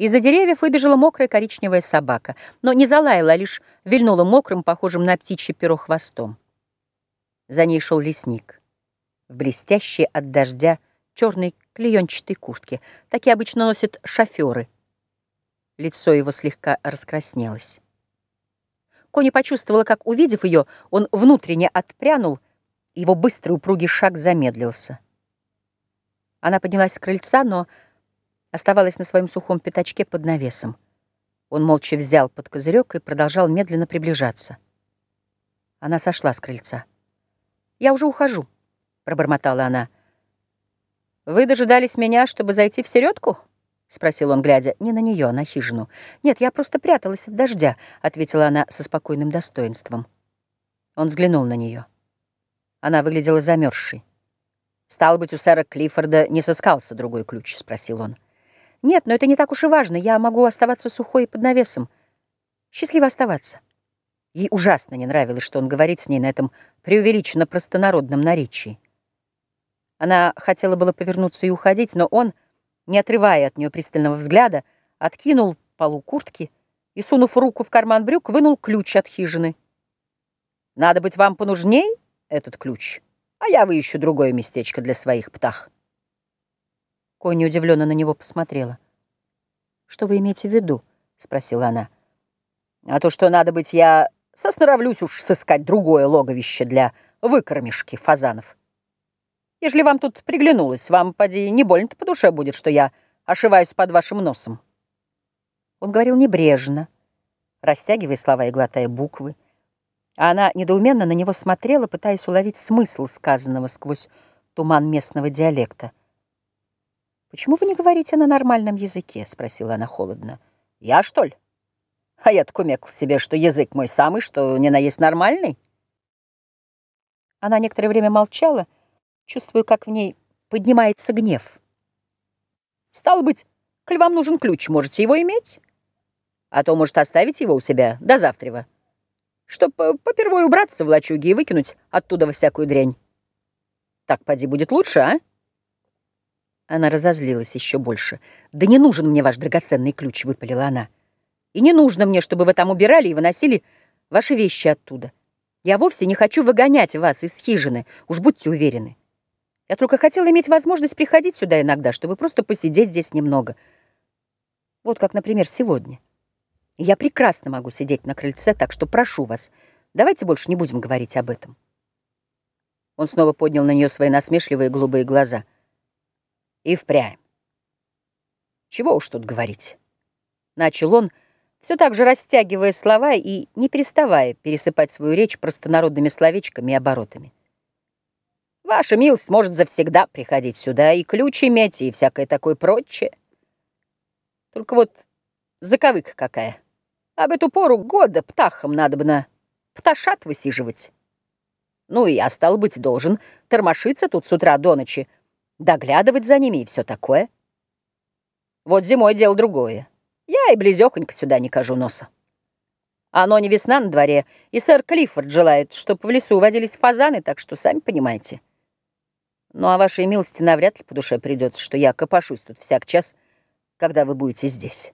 Из-за деревьев выбежала мокрая коричневая собака, но не залаяла, а лишь вильнула мокрым, похожим на птичье перо хвостом. За ней шел лесник в блестящей от дождя черной клеенчатой куртке. Такие обычно носят шоферы. Лицо его слегка раскраснелось. Кони почувствовала, как, увидев ее, он внутренне отпрянул, его быстрый упругий шаг замедлился. Она поднялась с крыльца, но оставалась на своем сухом пятачке под навесом. Он молча взял под козырек и продолжал медленно приближаться. Она сошла с крыльца. «Я уже ухожу», — пробормотала она. «Вы дожидались меня, чтобы зайти в середку?» — спросил он, глядя не на нее, а на хижину. «Нет, я просто пряталась от дождя», — ответила она со спокойным достоинством. Он взглянул на нее. Она выглядела замерзшей. «Стало быть, у сэра Клиффорда не сыскался другой ключ?» — спросил он. «Нет, но это не так уж и важно. Я могу оставаться сухой под навесом. Счастливо оставаться». Ей ужасно не нравилось, что он говорит с ней на этом преувеличенно простонародном наречии. Она хотела было повернуться и уходить, но он не отрывая от нее пристального взгляда, откинул полу куртки и, сунув руку в карман брюк, вынул ключ от хижины. «Надо быть вам понужней, этот ключ, а я выищу другое местечко для своих птах». Конни удивленно на него посмотрела. «Что вы имеете в виду?» — спросила она. «А то, что надо быть, я сосноровлюсь уж сыскать другое логовище для выкормишки фазанов». Ежели вам тут приглянулось, вам, поди, не больно-то по душе будет, что я ошиваюсь под вашим носом. Он говорил небрежно, растягивая слова и глотая буквы. А она недоуменно на него смотрела, пытаясь уловить смысл сказанного сквозь туман местного диалекта. «Почему вы не говорите на нормальном языке?» — спросила она холодно. «Я, что ли? А я так умекл себе, что язык мой самый, что не на есть нормальный». Она некоторое время молчала, — Чувствую, как в ней поднимается гнев. Стало быть, коль вам нужен ключ, можете его иметь. А то, может, оставить его у себя до завтра, чтоб э, попервой убраться в лачуги и выкинуть оттуда во всякую дрянь. Так, поди, будет лучше, а? Она разозлилась еще больше. «Да не нужен мне ваш драгоценный ключ», — выпалила она. «И не нужно мне, чтобы вы там убирали и выносили ваши вещи оттуда. Я вовсе не хочу выгонять вас из хижины, уж будьте уверены. Я только хотела иметь возможность приходить сюда иногда, чтобы просто посидеть здесь немного. Вот как, например, сегодня. я прекрасно могу сидеть на крыльце, так что прошу вас, давайте больше не будем говорить об этом. Он снова поднял на нее свои насмешливые голубые глаза. И впрямь. Чего уж тут говорить. Начал он, все так же растягивая слова и не переставая пересыпать свою речь простонародными словечками и оборотами. Ваша милость может завсегда приходить сюда и ключ иметь, и всякое такое прочее. Только вот заковыка какая. Об эту пору года птахам надо бы на пташат высиживать. Ну и я, стал быть, должен тормошиться тут с утра до ночи, доглядывать за ними и все такое. Вот зимой дело другое. Я и близёхонько сюда не кажу носа. Оно не весна на дворе, и сэр Клиффорд желает, чтобы в лесу водились фазаны, так что сами понимаете. Ну, а вашей милости навряд ли по душе придется, что я копошусь тут всяк час, когда вы будете здесь.